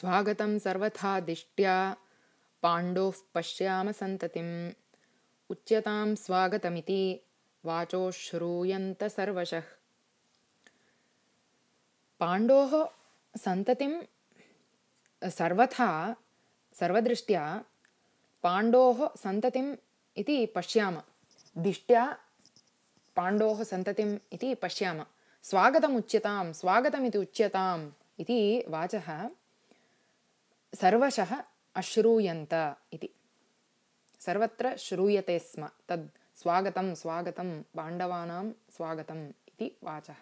स्वागतं सर्वथा दिष्ट्या पाण्डोः पश्याम सन्ततिम्। उच्यतां स्वागतमिति वाचो श्रूयन्त सर्वशः। पाण्डोः सन्ततिं सर्वथा सर्वदृष्ट्या पाण्डोः सन्ततिम् इति पश्याम। दिष्ट्या पाण्डोः सन्ततिम् इति पश्याम। स्वागतमुच्यतां स्वागतमिति उच्यताम् इति वाचः सर्वशः अश्रूयन्त इति। सर्वत्र श्रूयते स्म। तद् स्वागतं स्वागतं पाण्डवानां स्वागतम् इति वाचः